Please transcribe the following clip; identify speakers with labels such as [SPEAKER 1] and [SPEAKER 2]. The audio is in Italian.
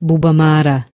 [SPEAKER 1] Bubamara.